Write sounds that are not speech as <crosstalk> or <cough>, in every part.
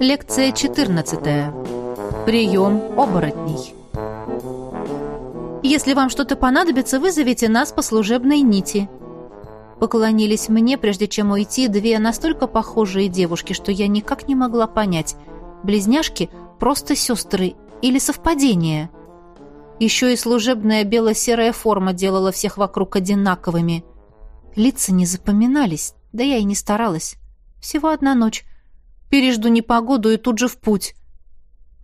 Лекция 14. Прием оборотней. Если вам что-то понадобится, вызовите нас по служебной нити. Поклонились мне, прежде чем уйти, две настолько похожие девушки, что я никак не могла понять, близняшки просто сестры или совпадение. Еще и служебная бело-серая форма делала всех вокруг одинаковыми. Лица не запоминались, да я и не старалась. Всего одна ночь. Пережду непогоду и тут же в путь.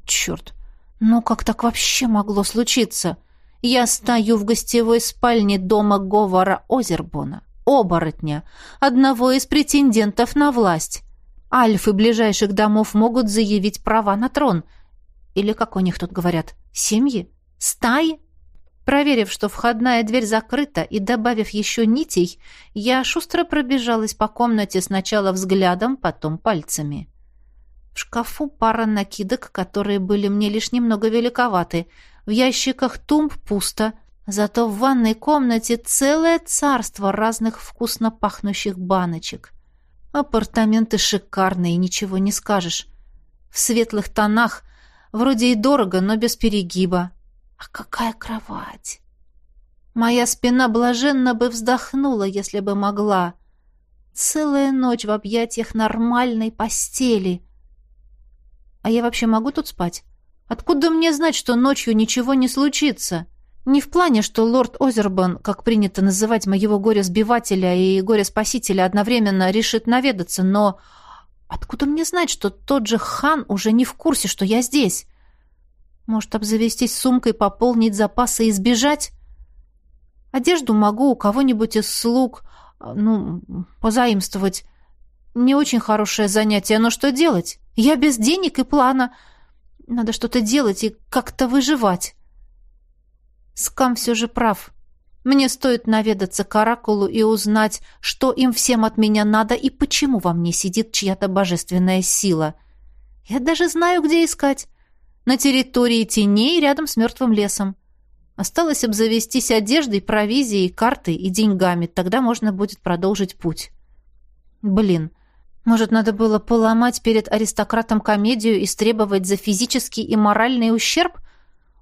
Черт, ну как так вообще могло случиться? Я стою в гостевой спальне дома Говора Озербона оборотня, одного из претендентов на власть. Альфы ближайших домов могут заявить права на трон. Или, как у них тут говорят, семьи? Стаи? Проверив, что входная дверь закрыта, и добавив еще нитей, я шустро пробежалась по комнате сначала взглядом, потом пальцами. В шкафу пара накидок, которые были мне лишь немного великоваты. В ящиках тумб пусто, Зато в ванной комнате целое царство разных вкусно пахнущих баночек. Апартаменты шикарные, ничего не скажешь. В светлых тонах, вроде и дорого, но без перегиба. А какая кровать! Моя спина блаженно бы вздохнула, если бы могла. Целая ночь в объятиях нормальной постели. А я вообще могу тут спать? Откуда мне знать, что ночью ничего не случится?» Не в плане, что лорд Озербан, как принято называть моего горя-сбивателя и горя-спасителя, одновременно решит наведаться, но откуда мне знать, что тот же хан уже не в курсе, что я здесь? Может, обзавестись сумкой, пополнить запасы и сбежать? Одежду могу у кого-нибудь из слуг, ну, позаимствовать. Не очень хорошее занятие, но что делать? Я без денег и плана. Надо что-то делать и как-то выживать. Скам все же прав. Мне стоит наведаться к Оракулу и узнать, что им всем от меня надо и почему во мне сидит чья-то божественная сила. Я даже знаю, где искать. На территории теней рядом с мертвым лесом. Осталось обзавестись одеждой, провизией, картой и деньгами. Тогда можно будет продолжить путь. Блин, может, надо было поломать перед аристократом комедию и стребовать за физический и моральный ущерб –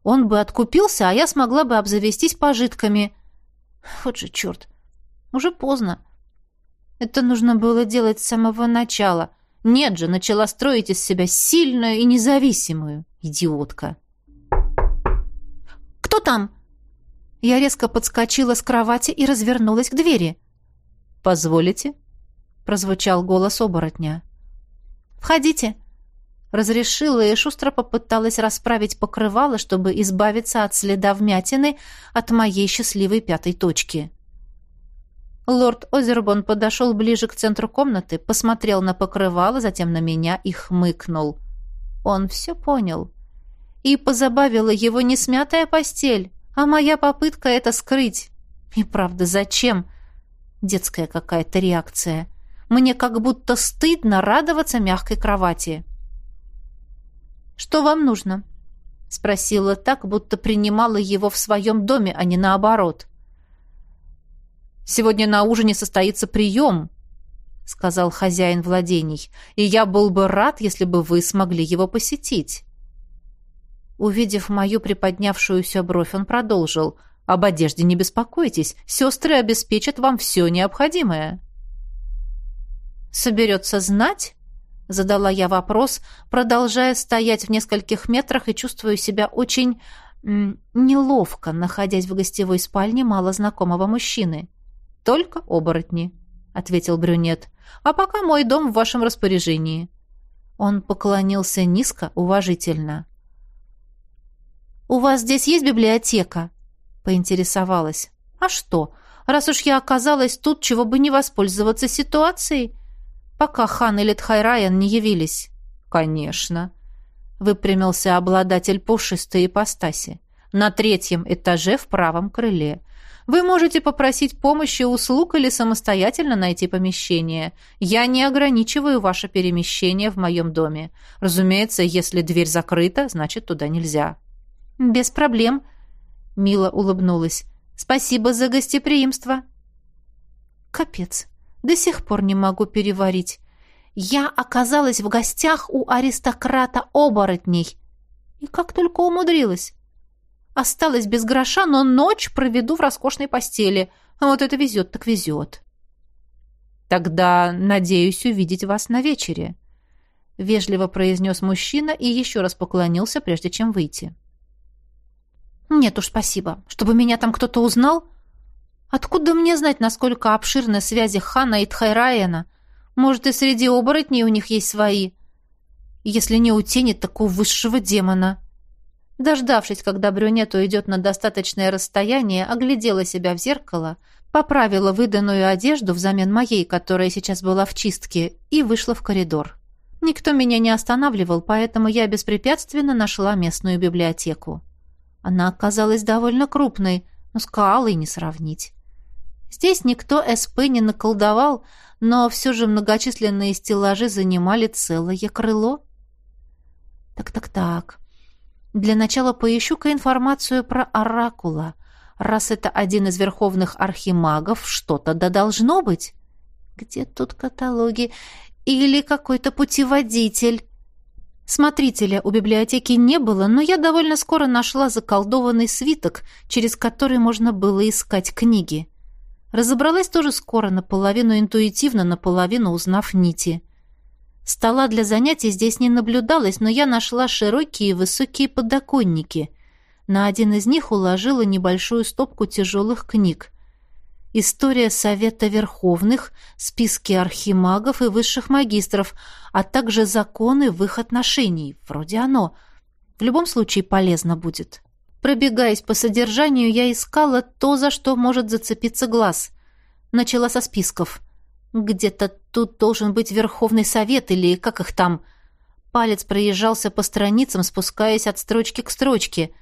он бы откупился, а я смогла бы обзавестись пожитками. Вот же черт. Уже поздно. Это нужно было делать с самого начала. Нет же, начала строить из себя сильную и независимую. Идиотка. «Кто там?» Я резко подскочила с кровати и развернулась к двери. «Позволите?» — прозвучал голос оборотня. «Входите», разрешила и шустро попыталась расправить покрывало, чтобы избавиться от следа вмятины от моей счастливой пятой точки. Лорд Озербон подошел ближе к центру комнаты, посмотрел на покрывало, затем на меня и хмыкнул. Он все понял. И позабавила его не смятая постель, а моя попытка это скрыть. И правда, зачем? Детская какая-то реакция. Мне как будто стыдно радоваться мягкой кровати. «Что вам нужно?» — спросила так, будто принимала его в своем доме, а не наоборот. «Сегодня на ужине состоится прием», — сказал хозяин владений, «и я был бы рад, если бы вы смогли его посетить». Увидев мою приподнявшуюся бровь, он продолжил. «Об одежде не беспокойтесь, сестры обеспечат вам все необходимое». «Соберется знать?» Задала я вопрос, продолжая стоять в нескольких метрах и чувствую себя очень неловко, находясь в гостевой спальне малознакомого мужчины. «Только оборотни», — ответил брюнет. «А пока мой дом в вашем распоряжении». Он поклонился низко, уважительно. «У вас здесь есть библиотека?» — поинтересовалась. «А что? Раз уж я оказалась тут, чего бы не воспользоваться ситуацией?» Пока хан или Тхайраян не явились. Конечно, выпрямился обладатель пушистой ипостаси. На третьем этаже в правом крыле. Вы можете попросить помощи услуг или самостоятельно найти помещение. Я не ограничиваю ваше перемещение в моем доме. Разумеется, если дверь закрыта, значит, туда нельзя. Без проблем, мило улыбнулась. Спасибо за гостеприимство. Капец. До сих пор не могу переварить. Я оказалась в гостях у аристократа оборотней. И как только умудрилась. Осталась без гроша, но ночь проведу в роскошной постели. А вот это везет так везет. Тогда надеюсь увидеть вас на вечере. Вежливо произнес мужчина и еще раз поклонился, прежде чем выйти. Нет уж, спасибо. Чтобы меня там кто-то узнал? Откуда мне знать, насколько обширны связи Хана и Тхайраена? Может, и среди оборотней у них есть свои. Если не у тени, так у высшего демона. Дождавшись, когда брюнет уйдет на достаточное расстояние, оглядела себя в зеркало, поправила выданную одежду взамен моей, которая сейчас была в чистке, и вышла в коридор. Никто меня не останавливал, поэтому я беспрепятственно нашла местную библиотеку. Она оказалась довольно крупной, но с Каалой не сравнить. Здесь никто СП не наколдовал, но все же многочисленные стеллажи занимали целое крыло. Так-так-так. Для начала поищу-ка информацию про Оракула. Раз это один из верховных архимагов, что-то да должно быть. Где тут каталоги? Или какой-то путеводитель? Смотрителя у библиотеки не было, но я довольно скоро нашла заколдованный свиток, через который можно было искать книги. Разобралась тоже скоро, наполовину интуитивно, наполовину узнав нити. Стола для занятий здесь не наблюдалось, но я нашла широкие высокие подоконники. На один из них уложила небольшую стопку тяжелых книг. История Совета Верховных, списки архимагов и высших магистров, а также законы в их отношении. Вроде оно. В любом случае полезно будет. Пробегаясь по содержанию, я искала то, за что может зацепиться глаз. Начала со списков. Где-то тут должен быть Верховный Совет или как их там. Палец проезжался по страницам, спускаясь от строчки к строчке.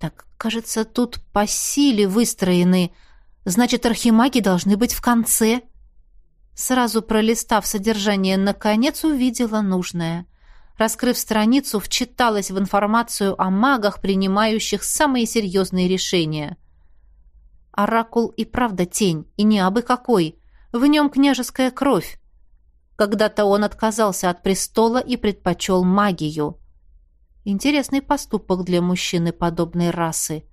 Так, кажется, тут по силе выстроены Значит, архимаги должны быть в конце. Сразу пролистав содержание, наконец увидела нужное. Раскрыв страницу, вчиталась в информацию о магах, принимающих самые серьезные решения. Оракул и правда тень, и не абы какой. В нем княжеская кровь. Когда-то он отказался от престола и предпочел магию. Интересный поступок для мужчины подобной расы.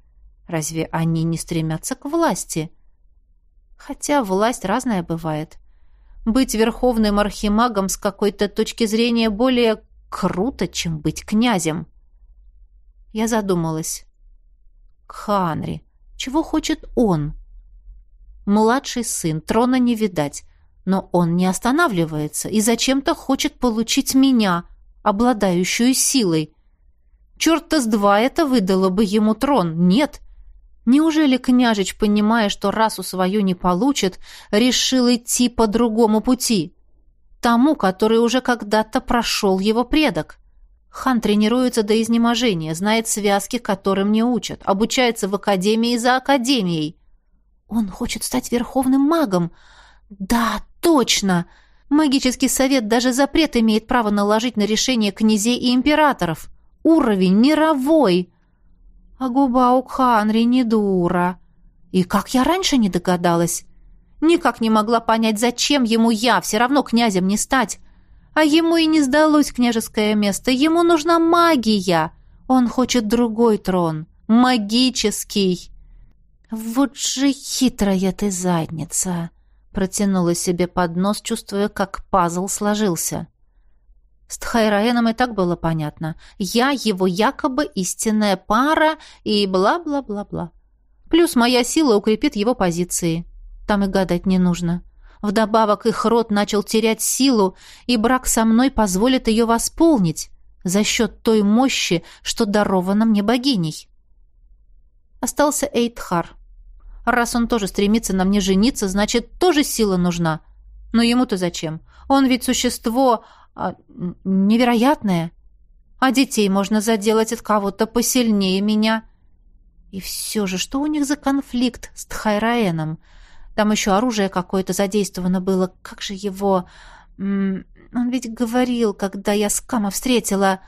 Разве они не стремятся к власти? — Хотя власть разная бывает. Быть верховным архимагом с какой-то точки зрения более круто, чем быть князем. Я задумалась. Ханри, чего хочет он? Младший сын, трона не видать, но он не останавливается и зачем-то хочет получить меня, обладающую силой. Черт-то с два это выдало бы ему трон. Нет, Неужели княжич, понимая, что расу свою не получит, решил идти по другому пути? Тому, который уже когда-то прошел его предок. Хан тренируется до изнеможения, знает связки, которым не учат, обучается в академии за академией. Он хочет стать верховным магом. Да, точно! Магический совет даже запрет имеет право наложить на решение князей и императоров. Уровень мировой! А губа у Кханри не дура. И как я раньше не догадалась? Никак не могла понять, зачем ему я, все равно князем не стать. А ему и не сдалось княжеское место, ему нужна магия. Он хочет другой трон, магический. Вот же хитрая ты задница, протянула себе под нос, чувствуя, как пазл сложился. С Тхайраеном и так было понятно. Я его якобы истинная пара и бла-бла-бла-бла. Плюс моя сила укрепит его позиции. Там и гадать не нужно. Вдобавок их род начал терять силу, и брак со мной позволит ее восполнить за счет той мощи, что дарована мне богиней. Остался Эйтхар. Раз он тоже стремится на мне жениться, значит, тоже сила нужна. Но ему-то зачем? Он ведь существо, а, невероятное. А детей можно заделать от кого-то посильнее меня. И все же, что у них за конфликт с Тхайраэном? Там еще оружие какое-то задействовано было. Как же его... Он ведь говорил, когда я Скама встретила...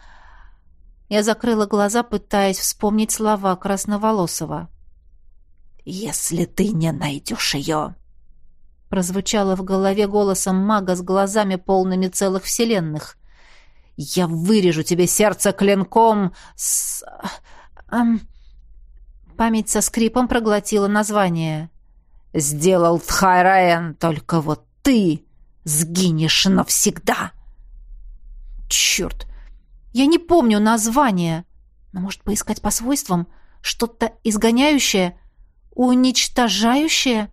Я закрыла глаза, пытаясь вспомнить слова Красноволосова. «Если ты не найдешь ее, прозвучало в голове голосом мага с глазами полными целых вселенных. «Я вырежу тебе сердце клинком с...» Память со скрипом проглотила название. «Сделал Тхайраен, только вот ты сгинешь навсегда!» «Черт! Я не помню название, но, может, поискать по свойствам? Что-то изгоняющее? Уничтожающее?»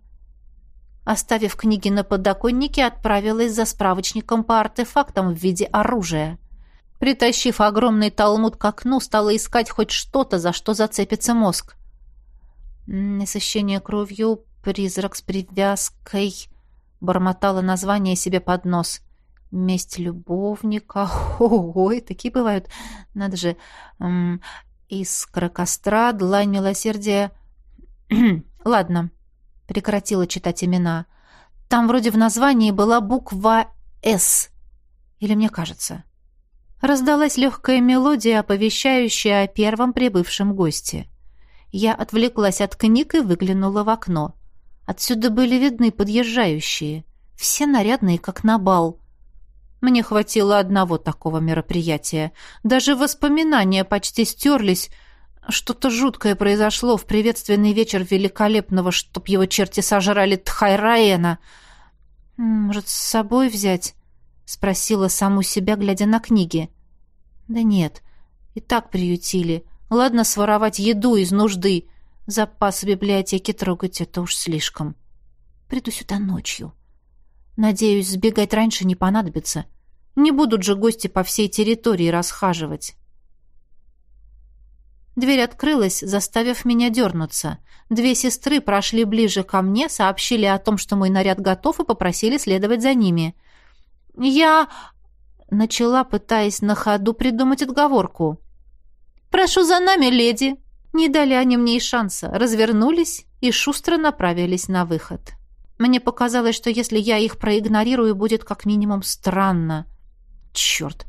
Оставив книги на подоконнике, отправилась за справочником по артефактам в виде оружия. Притащив огромный талмуд к окну, стала искать хоть что-то, за что зацепится мозг. «Насыщение кровью, призрак с привязкой», — бормотала название себе под нос. «Месть любовника». <laughs> Ой, такие бывают. Надо же. Искра костра, длань милосердия. <clears throat> Ладно, прекратила читать имена. Там вроде в названии была буква «С». Или мне кажется. Раздалась легкая мелодия, оповещающая о первом прибывшем госте. Я отвлеклась от книг и выглянула в окно. Отсюда были видны подъезжающие. Все нарядные, как на бал. Мне хватило одного такого мероприятия. Даже воспоминания почти стерлись, что-то жуткое произошло в приветственный вечер великолепного, чтоб его черти сожрали Тхайраена. «Может, с собой взять?» — спросила саму себя, глядя на книги. «Да нет, и так приютили. Ладно своровать еду из нужды. Запас библиотеки трогать — это уж слишком. Приду сюда ночью. Надеюсь, сбегать раньше не понадобится. Не будут же гости по всей территории расхаживать». Дверь открылась, заставив меня дернуться. Две сестры прошли ближе ко мне, сообщили о том, что мой наряд готов, и попросили следовать за ними. «Я...» — начала, пытаясь на ходу придумать отговорку. «Прошу за нами, леди!» Не дали они мне и шанса, развернулись и шустро направились на выход. Мне показалось, что если я их проигнорирую, будет как минимум странно. Черт!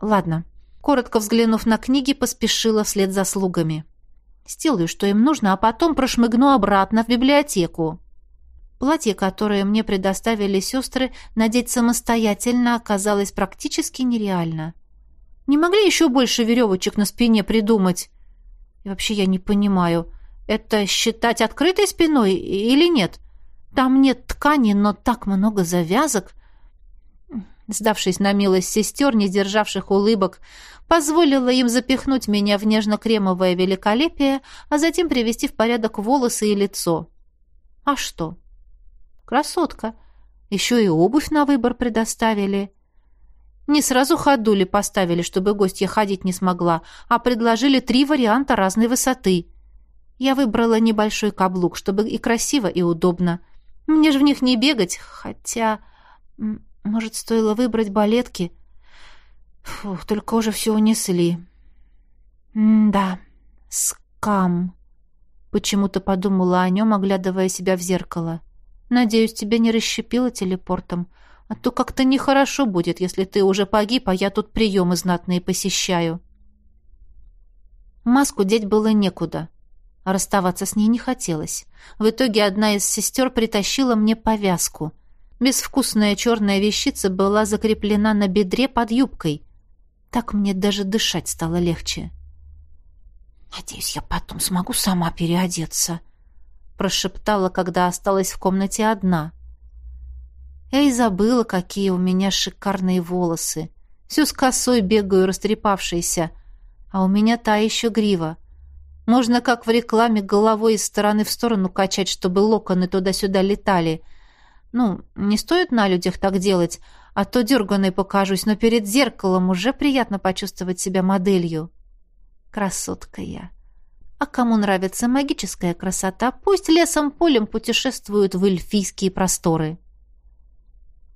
Ладно, коротко взглянув на книги, поспешила вслед за слугами. Сделаю, что им нужно, а потом прошмыгну обратно в библиотеку. Платье, которое мне предоставили сестры, надеть самостоятельно оказалось практически нереально. Не могли еще больше веревочек на спине придумать? И вообще я не понимаю, это считать открытой спиной или нет? Там нет ткани, но так много завязок. Сдавшись на милость сестер, не державших улыбок, позволила им запихнуть меня в нежно-кремовое великолепие, а затем привести в порядок волосы и лицо. А что? Красотка. Еще и обувь на выбор предоставили. Не сразу ходули поставили, чтобы гостья ходить не смогла, а предложили три варианта разной высоты. Я выбрала небольшой каблук, чтобы и красиво, и удобно. Мне же в них не бегать, хотя... Может, стоило выбрать балетки? Фух, только уже все унесли. М-да, скам. Почему-то подумала о нем, оглядывая себя в зеркало. Надеюсь, тебя не расщепило телепортом. А то как-то нехорошо будет, если ты уже погиб, а я тут приемы знатные посещаю. Маску деть было некуда. А расставаться с ней не хотелось. В итоге одна из сестер притащила мне повязку. Безвкусная черная вещица была закреплена на бедре под юбкой. Так мне даже дышать стало легче. «Надеюсь, я потом смогу сама переодеться», — прошептала, когда осталась в комнате одна. Я и забыла, какие у меня шикарные волосы. Всю с косой бегаю растрепавшейся, а у меня та еще грива. Можно, как в рекламе, головой из стороны в сторону качать, чтобы локоны туда-сюда летали — ну, не стоит на людях так делать, а то дерганой покажусь, но перед зеркалом уже приятно почувствовать себя моделью. Красотка я. А кому нравится магическая красота, пусть лесом-полем путешествуют в эльфийские просторы.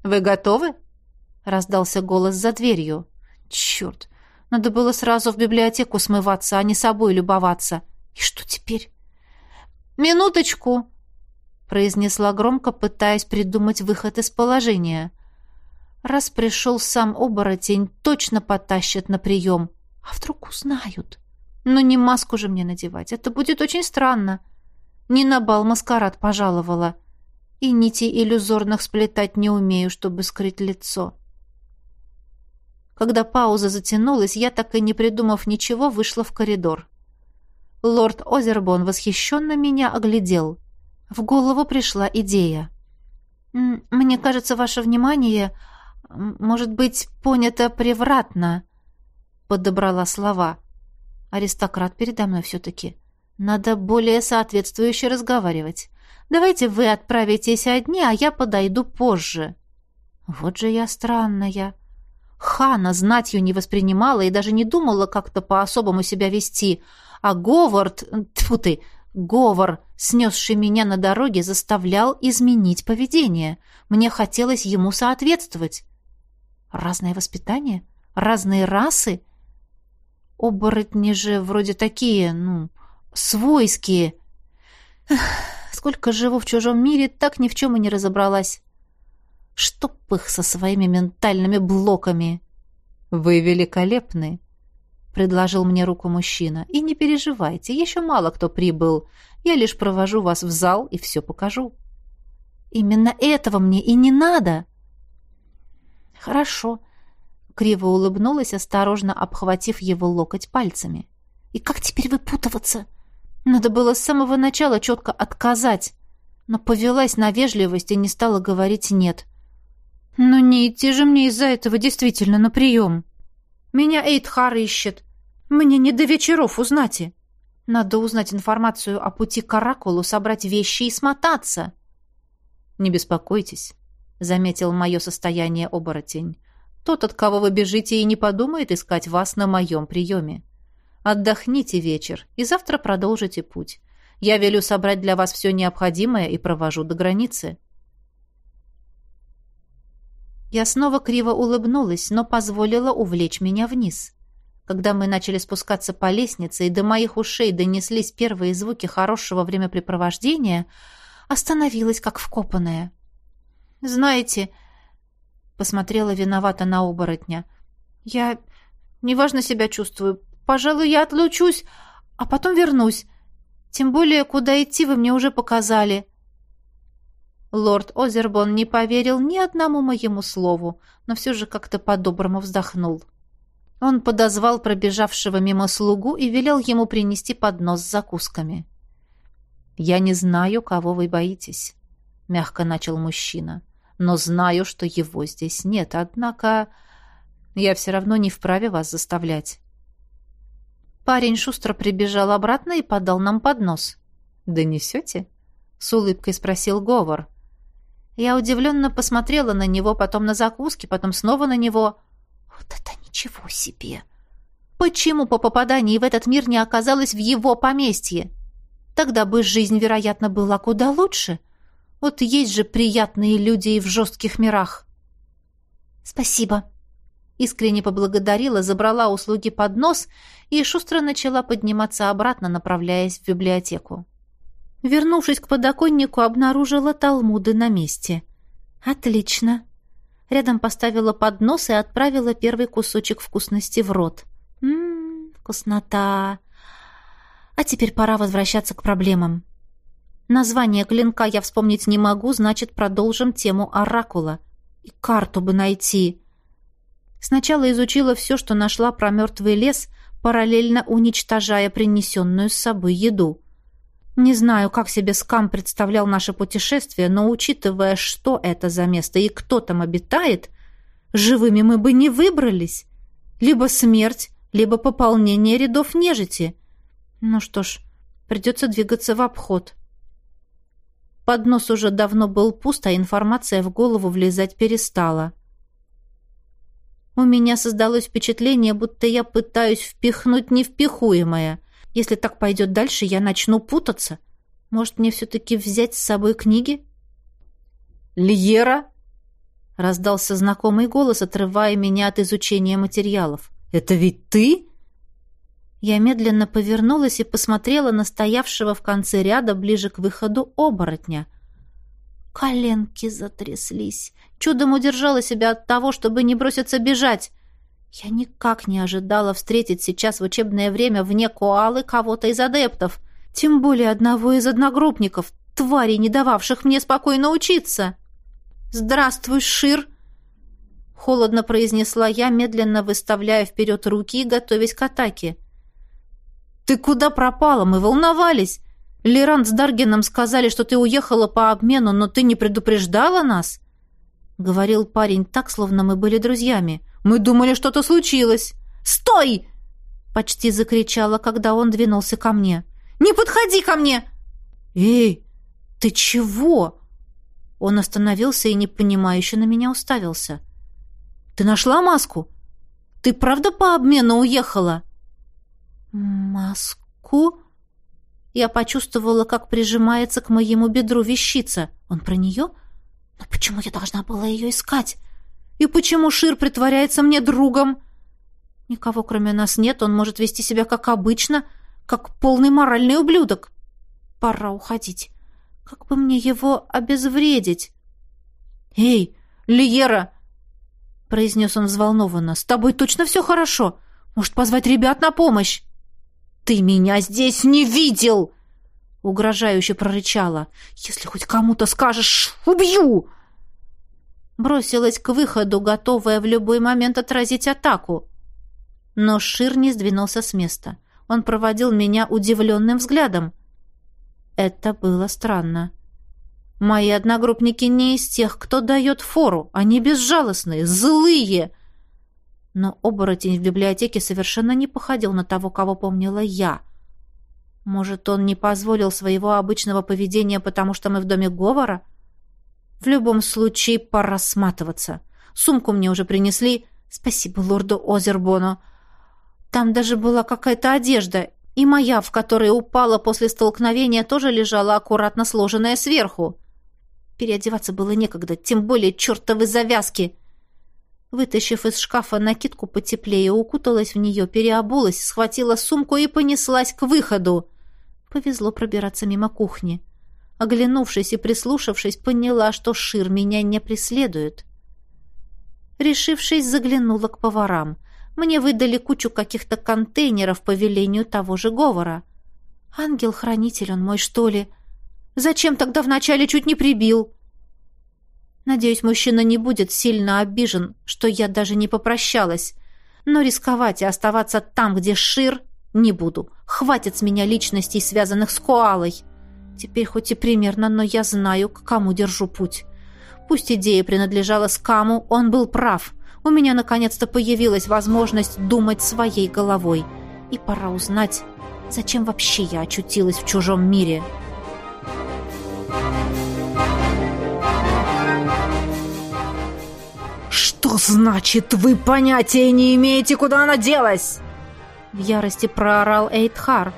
«Вы готовы?» — раздался голос за дверью. «Черт! Надо было сразу в библиотеку смываться, а не собой любоваться. И что теперь?» «Минуточку!» произнесла громко, пытаясь придумать выход из положения. Раз пришел сам оборотень, точно потащат на прием. А вдруг узнают? Но не маску же мне надевать, это будет очень странно. Не на бал маскарад пожаловала. И нити иллюзорных сплетать не умею, чтобы скрыть лицо. Когда пауза затянулась, я, так и не придумав ничего, вышла в коридор. Лорд Озербон восхищенно меня оглядел. В голову пришла идея. «Мне кажется, ваше внимание может быть понято превратно», — подобрала слова. «Аристократ передо мной все-таки. Надо более соответствующе разговаривать. Давайте вы отправитесь одни, а я подойду позже». Вот же я странная. Хана знатью не воспринимала и даже не думала как-то по-особому себя вести, а Говард, тьфу ты, Говор, снесший меня на дороге, заставлял изменить поведение. Мне хотелось ему соответствовать. Разное воспитание? Разные расы? Оборотни же вроде такие, ну, свойские. Эх, сколько живу в чужом мире, так ни в чем и не разобралась. Чтоб их со своими ментальными блоками. Вы великолепны, — предложил мне руку мужчина. «И не переживайте, еще мало кто прибыл. Я лишь провожу вас в зал и все покажу». «Именно этого мне и не надо!» «Хорошо», — криво улыбнулась, осторожно обхватив его локоть пальцами. «И как теперь выпутываться? Надо было с самого начала четко отказать, но повелась на вежливость и не стала говорить «нет». «Но не идти же мне из-за этого действительно на прием!» Меня Эйдхар ищет. Мне не до вечеров узнать. Надо узнать информацию о пути к Оракулу, собрать вещи и смотаться. Не беспокойтесь, заметил мое состояние оборотень. Тот, от кого вы бежите, и не подумает искать вас на моем приеме. Отдохните вечер, и завтра продолжите путь. Я велю собрать для вас все необходимое и провожу до границы. Я снова криво улыбнулась, но позволила увлечь меня вниз. Когда мы начали спускаться по лестнице, и до моих ушей донеслись первые звуки хорошего времяпрепровождения, остановилась как вкопанная. «Знаете...» — посмотрела виновата на оборотня. «Я неважно себя чувствую. Пожалуй, я отлучусь, а потом вернусь. Тем более, куда идти вы мне уже показали». Лорд Озербон не поверил ни одному моему слову, но все же как-то по-доброму вздохнул. Он подозвал пробежавшего мимо слугу и велел ему принести поднос с закусками. «Я не знаю, кого вы боитесь», — мягко начал мужчина, «но знаю, что его здесь нет, однако я все равно не вправе вас заставлять». Парень шустро прибежал обратно и подал нам поднос. «Донесете?» — с улыбкой спросил Говор. Я удивленно посмотрела на него, потом на закуски, потом снова на него. Вот это ничего себе! Почему по попадании в этот мир не оказалось в его поместье? Тогда бы жизнь, вероятно, была куда лучше. Вот есть же приятные люди и в жестких мирах. Спасибо. Искренне поблагодарила, забрала услуги под нос и шустро начала подниматься обратно, направляясь в библиотеку. Вернувшись к подоконнику, обнаружила талмуды на месте. «Отлично!» Рядом поставила поднос и отправила первый кусочек вкусности в рот. «Ммм, вкуснота!» А теперь пора возвращаться к проблемам. Название клинка я вспомнить не могу, значит, продолжим тему оракула. И карту бы найти. Сначала изучила все, что нашла про мертвый лес, параллельно уничтожая принесенную с собой еду. Не знаю, как себе Скам представлял наше путешествие, но учитывая, что это за место и кто там обитает, живыми мы бы не выбрались. Либо смерть, либо пополнение рядов нежити. Ну что ж, придется двигаться в обход. Поднос уже давно был пуст, а информация в голову влезать перестала. У меня создалось впечатление, будто я пытаюсь впихнуть невпихуемое — если так пойдет дальше, я начну путаться. Может, мне все-таки взять с собой книги? «Льера!» — раздался знакомый голос, отрывая меня от изучения материалов. «Это ведь ты?» Я медленно повернулась и посмотрела на стоявшего в конце ряда ближе к выходу оборотня. Коленки затряслись. Чудом удержала себя от того, чтобы не броситься бежать. Я никак не ожидала встретить сейчас в учебное время вне коалы кого-то из адептов, тем более одного из одногруппников, тварей, не дававших мне спокойно учиться. «Здравствуй, Шир!» Холодно произнесла я, медленно выставляя вперед руки и готовясь к атаке. «Ты куда пропала? Мы волновались. Лерант с Даргином сказали, что ты уехала по обмену, но ты не предупреждала нас?» Говорил парень так, словно мы были друзьями. «Мы думали, что-то случилось!» «Стой!» Почти закричала, когда он двинулся ко мне. «Не подходи ко мне!» «Эй, ты чего?» Он остановился и непонимающе на меня уставился. «Ты нашла маску? Ты правда по обмену уехала?» «Маску?» Я почувствовала, как прижимается к моему бедру вещица. Он про нее? Но почему я должна была ее искать? И почему Шир притворяется мне другом?» Никого кроме нас нет, он может вести себя как обычно, как полный моральный ублюдок. Пора уходить. Как бы мне его обезвредить? «Эй, Лиера!» — произнес он взволнованно. «С тобой точно все хорошо? Может, позвать ребят на помощь?» «Ты меня здесь не видел!» — угрожающе прорычала. «Если хоть кому-то скажешь, убью!» Бросилась к выходу, готовая в любой момент отразить атаку. Но Шир не сдвинулся с места. Он проводил меня удивленным взглядом. Это было странно. Мои одногруппники не из тех, кто дает фору. Они безжалостные, злые. Но оборотень в библиотеке совершенно не походил на того, кого помнила я. Может, он не позволил своего обычного поведения, потому что мы в доме Говора? В любом случае, пора сматываться. Сумку мне уже принесли. Спасибо лорду Озербону. Там даже была какая-то одежда, и моя, в которой упала после столкновения, тоже лежала аккуратно сложенная сверху. Переодеваться было некогда, тем более чертовы завязки. Вытащив из шкафа накидку потеплее, укуталась в нее, переобулась, схватила сумку и понеслась к выходу. Повезло пробираться мимо кухни. Оглянувшись и прислушавшись, поняла, что Шир меня не преследует. Решившись, заглянула к поварам — мне выдали кучу каких-то контейнеров по велению того же Говора. Ангел-хранитель он мой, что ли? Зачем тогда вначале чуть не прибил? Надеюсь, мужчина не будет сильно обижен, что я даже не попрощалась. Но рисковать и оставаться там, где Шир, не буду. Хватит с меня личностей, связанных с Коалой. Теперь хоть и примерно, но я знаю, к кому держу путь. Пусть идея принадлежала Скаму, он был прав у меня наконец-то появилась возможность думать своей головой. И пора узнать, зачем вообще я очутилась в чужом мире. «Что значит, вы понятия не имеете, куда она делась?» В ярости проорал Эйдхар.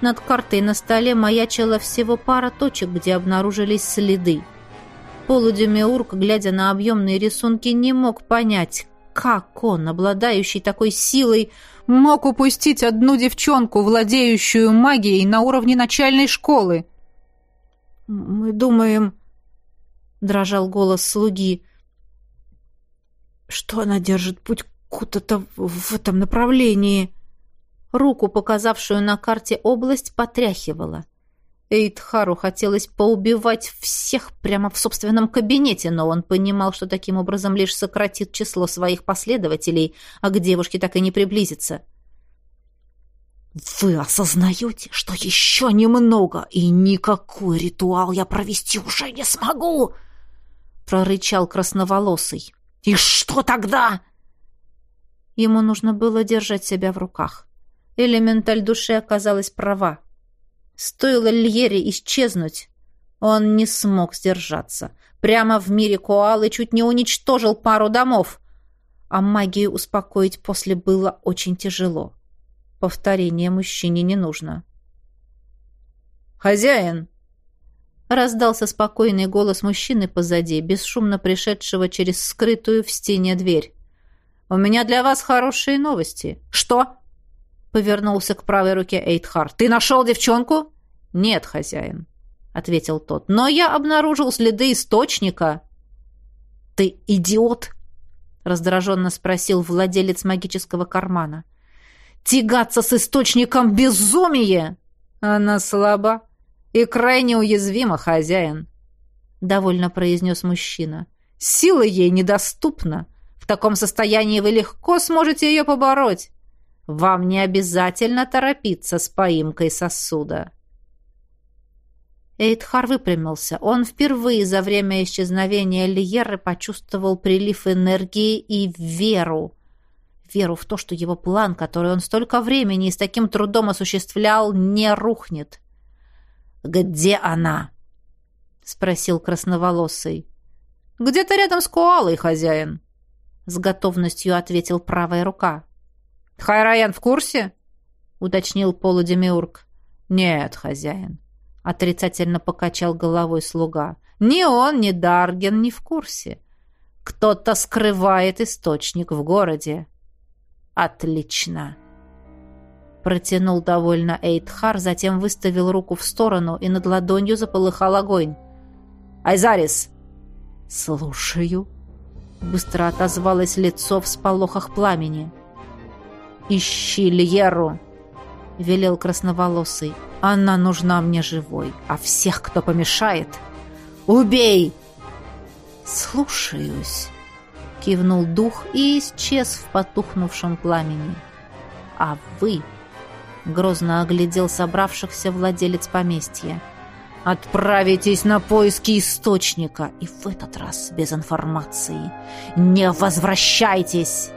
Над картой на столе маячила всего пара точек, где обнаружились следы. Полудемиург, глядя на объемные рисунки, не мог понять, как он, обладающий такой силой, мог упустить одну девчонку, владеющую магией на уровне начальной школы. «Мы думаем...» — дрожал голос слуги. «Что она держит путь куда-то в этом направлении?» Руку, показавшую на карте область, потряхивала. Эйдхару хотелось поубивать всех прямо в собственном кабинете, но он понимал, что таким образом лишь сократит число своих последователей, а к девушке так и не приблизится. «Вы осознаете, что еще немного, и никакой ритуал я провести уже не смогу?» — прорычал красноволосый. «И что тогда?» Ему нужно было держать себя в руках. Элементаль души оказалась права. Стоило Льере исчезнуть, он не смог сдержаться. Прямо в мире коалы чуть не уничтожил пару домов. А магию успокоить после было очень тяжело. Повторения мужчине не нужно. «Хозяин!» Раздался спокойный голос мужчины позади, бесшумно пришедшего через скрытую в стене дверь. «У меня для вас хорошие новости». «Что?» Повернулся к правой руке Эйтхар. «Ты нашел девчонку?» «Нет, хозяин», — ответил тот. «Но я обнаружил следы источника». «Ты идиот?» — раздраженно спросил владелец магического кармана. «Тягаться с источником безумие!» «Она слаба», И крайне уязвима, хозяин, — довольно произнес мужчина. Сила ей недоступна. В таком состоянии вы легко сможете ее побороть. Вам не обязательно торопиться с поимкой сосуда. Эйдхар выпрямился. Он впервые за время исчезновения Лиеры почувствовал прилив энергии и веру. Веру в то, что его план, который он столько времени и с таким трудом осуществлял, не рухнет. «Где она?» — спросил красноволосый. «Где-то рядом с Куалой, хозяин», — с готовностью ответил правая рука. «Хайраян в курсе?» — уточнил полудемиург. «Нет, хозяин», — отрицательно покачал головой слуга. «Ни он, ни Дарген не в курсе. Кто-то скрывает источник в городе». «Отлично!» Протянул довольно Эйдхар, затем выставил руку в сторону, и над ладонью заполыхал огонь. «Айзарис!» «Слушаю!» Быстро отозвалось лицо в сполохах пламени. «Ищи Льеру!» — велел красноволосый. «Она нужна мне живой, а всех, кто помешает, убей!» «Слушаюсь!» — кивнул дух и исчез в потухнувшем пламени. «А вы...» — грозно оглядел собравшихся владелец поместья. «Отправитесь на поиски источника, и в этот раз без информации. Не возвращайтесь!»